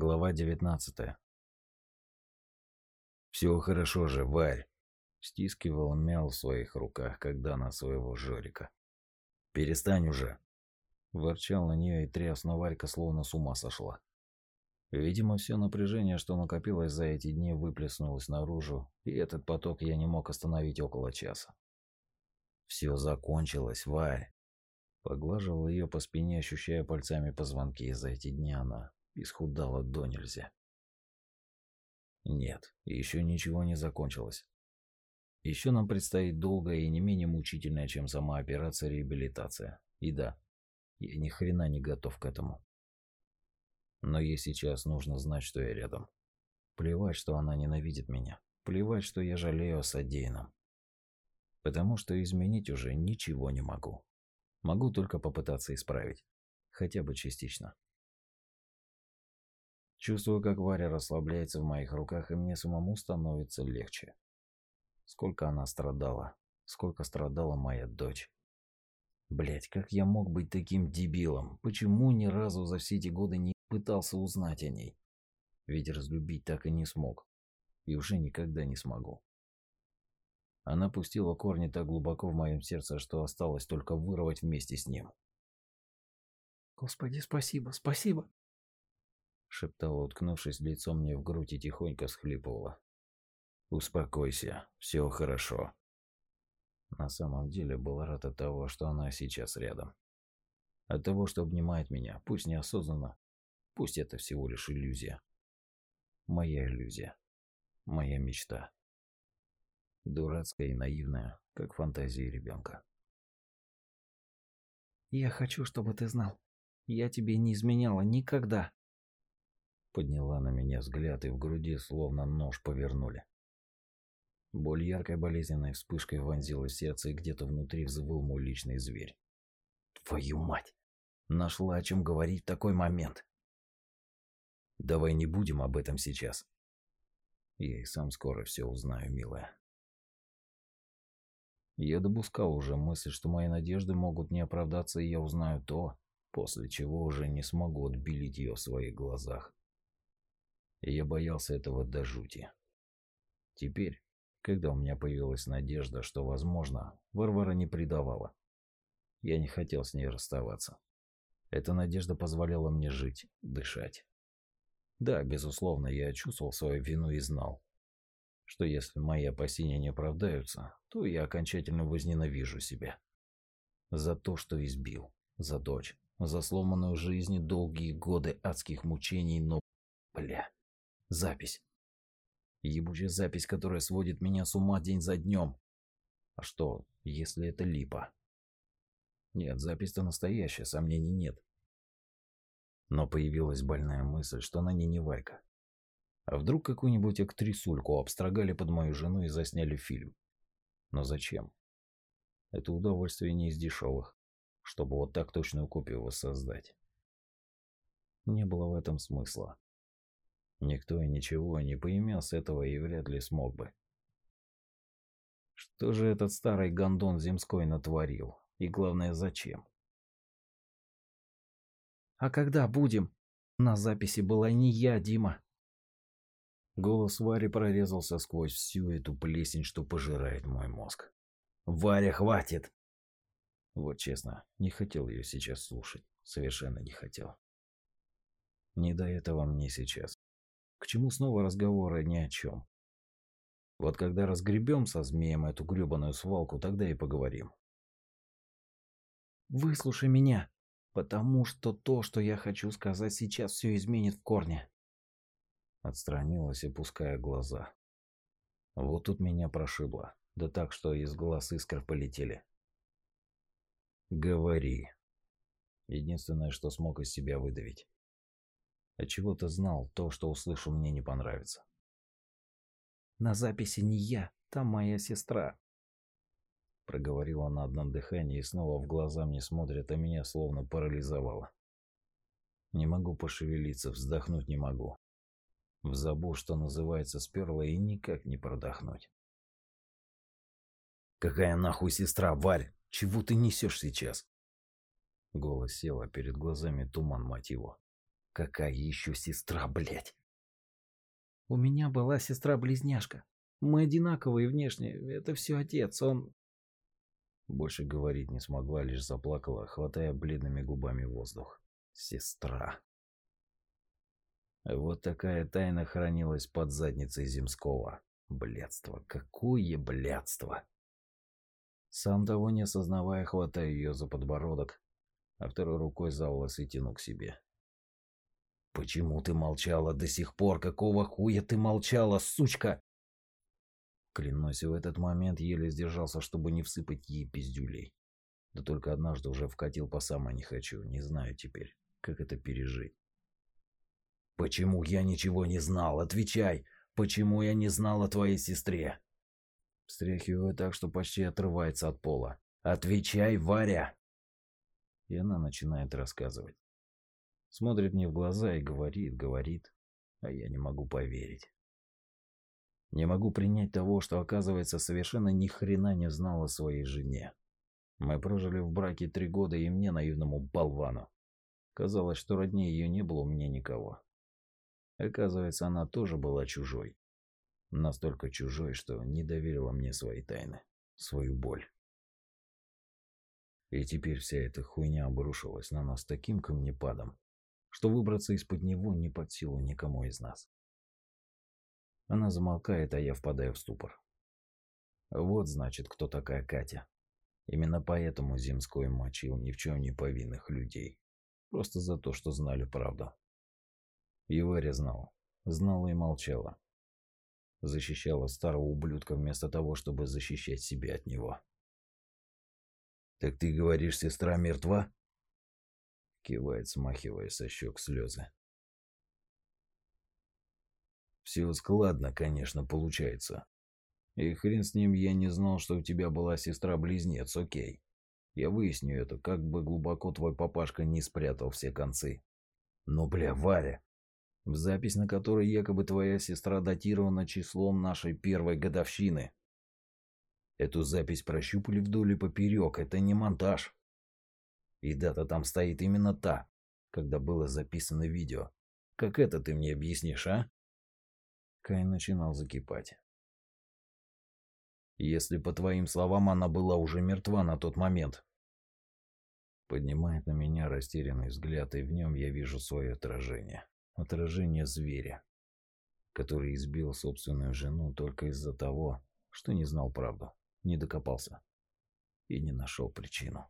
Глава 19. Все хорошо же, Варь, стискивал мял в своих руках, когда на своего Жорика. Перестань уже, ворчал на нее и тряс, но Варька словно с ума сошла. Видимо, все напряжение, что накопилось за эти дни, выплеснулось наружу, и этот поток я не мог остановить около часа. Все закончилось, Варь. Поглаживал ее по спине, ощущая пальцами позвонки, за эти дни она исхудала до нельзя. Нет, еще ничего не закончилось. Еще нам предстоит долгая и не менее мучительная, чем сама операция реабилитация. И да, я ни хрена не готов к этому. Но ей сейчас нужно знать, что я рядом. Плевать, что она ненавидит меня. Плевать, что я жалею о содеянном. Потому что изменить уже ничего не могу. Могу только попытаться исправить. Хотя бы частично. Чувствую, как Варя расслабляется в моих руках, и мне самому становится легче. Сколько она страдала. Сколько страдала моя дочь. Блять, как я мог быть таким дебилом? Почему ни разу за все эти годы не пытался узнать о ней? Ведь разлюбить так и не смог. И уже никогда не смогу. Она пустила корни так глубоко в моем сердце, что осталось только вырвать вместе с ним. «Господи, спасибо, спасибо!» Шептала, уткнувшись лицом мне в грудь и тихонько схлипывала. «Успокойся, все хорошо». На самом деле был рад от того, что она сейчас рядом. От того, что обнимает меня, пусть неосознанно, пусть это всего лишь иллюзия. Моя иллюзия. Моя мечта. Дурацкая и наивная, как фантазии ребенка. «Я хочу, чтобы ты знал. Я тебе не изменяла никогда». Подняла на меня взгляд, и в груди словно нож повернули. Боль яркой болезненной вспышкой вонзила сердце, и где-то внутри взвыл мой личный зверь. Твою мать! Нашла о чем говорить в такой момент. Давай не будем об этом сейчас. Я и сам скоро все узнаю, милая. Я допускал уже мысль, что мои надежды могут не оправдаться, и я узнаю то, после чего уже не смогу отбелить ее в своих глазах. И я боялся этого до жути. Теперь, когда у меня появилась надежда, что, возможно, Варвара не предавала, я не хотел с ней расставаться. Эта надежда позволяла мне жить, дышать. Да, безусловно, я чувствовал свою вину и знал, что если мои опасения не оправдаются, то я окончательно возненавижу себя. За то, что избил, за дочь, за сломанную жизнь долгие годы адских мучений, но, бля, запись. Ебучая запись, которая сводит меня с ума день за днем. А что, если это липа? Нет, запись-то настоящая, сомнений нет. Но появилась больная мысль, что на ней не Вайка. А вдруг какую-нибудь актрисульку обстрогали под мою жену и засняли фильм? Но зачем? Это удовольствие не из дешевых, чтобы вот так точную копию воссоздать. Не было в этом смысла. Никто и ничего не поимел с этого и вряд ли смог бы. Что же этот старый гондон земской натворил? И главное, зачем? «А когда будем?» На записи была не я, Дима. Голос Вари прорезался сквозь всю эту плесень, что пожирает мой мозг. «Варя, хватит!» Вот честно, не хотел ее сейчас слушать. Совершенно не хотел. Не до этого мне сейчас. К чему снова разговоры ни о чем? Вот когда разгребем со змеем эту гребаную свалку, тогда и поговорим. Выслушай меня, потому что то, что я хочу сказать сейчас, все изменит в корне. Отстранилась, опуская глаза. Вот тут меня прошибло. Да так, что из глаз искр полетели. Говори. Единственное, что смог из себя выдавить. Чего ты знал, то, что услышу, мне не понравится. На записи не я, там моя сестра. Проговорила на одном дыхании и снова в глаза мне смотрит, а меня словно парализовало. Не могу пошевелиться, вздохнуть не могу. В забу, что называется, сперла и никак не продохнуть. «Какая нахуй сестра, Варь? Чего ты несешь сейчас?» Голос сел, а перед глазами туман, мать его. Какая еще сестра, блядь? У меня была сестра-близняшка. Мы одинаковые внешне. Это все отец, он... Больше говорить не смогла, лишь заплакала, хватая бледными губами воздух. Сестра. Вот такая тайна хранилась под задницей Земского. Блядство. Какое блядство. Сам того не осознавая, хватаю ее за подбородок, а второй рукой за волосы тяну к себе. «Почему ты молчала до сих пор? Какого хуя ты молчала, сучка?» Клянусь, в этот момент еле сдержался, чтобы не всыпать ей пиздюлей. Да только однажды уже вкатил по самое не хочу, не знаю теперь, как это пережить. «Почему я ничего не знал? Отвечай! Почему я не знал о твоей сестре?» Встряхиваю так, что почти отрывается от пола. «Отвечай, Варя!» И она начинает рассказывать. Смотрит мне в глаза и говорит, говорит, а я не могу поверить. Не могу принять того, что, оказывается, совершенно ни хрена не знала о своей жене. Мы прожили в браке три года, и мне, наивному болвану, казалось, что роднее ее не было у меня никого. Оказывается, она тоже была чужой. Настолько чужой, что не доверила мне свои тайны, свою боль. И теперь вся эта хуйня обрушилась на нас таким камнепадом, что выбраться из-под него не под силу никому из нас. Она замолкает, а я впадаю в ступор. Вот значит, кто такая Катя. Именно поэтому Земской мочил ни в чем не повинных людей. Просто за то, что знали правду. И Варя знала. Знала и молчала. Защищала старого ублюдка вместо того, чтобы защищать себя от него. «Так ты говоришь, сестра мертва?» Кивает, смахивая со щек слезы. Все складно, конечно, получается. И хрен с ним, я не знал, что у тебя была сестра-близнец, окей. Я выясню это, как бы глубоко твой папашка не спрятал все концы. Но, бля, Варя, в запись на которой якобы твоя сестра датирована числом нашей первой годовщины. Эту запись прощупали вдоль и поперек, это не монтаж. И дата там стоит именно та, когда было записано видео. Как это ты мне объяснишь, а? Кай начинал закипать. Если, по твоим словам, она была уже мертва на тот момент. Поднимает на меня растерянный взгляд, и в нем я вижу свое отражение. Отражение зверя, который избил собственную жену только из-за того, что не знал правду, не докопался и не нашел причину.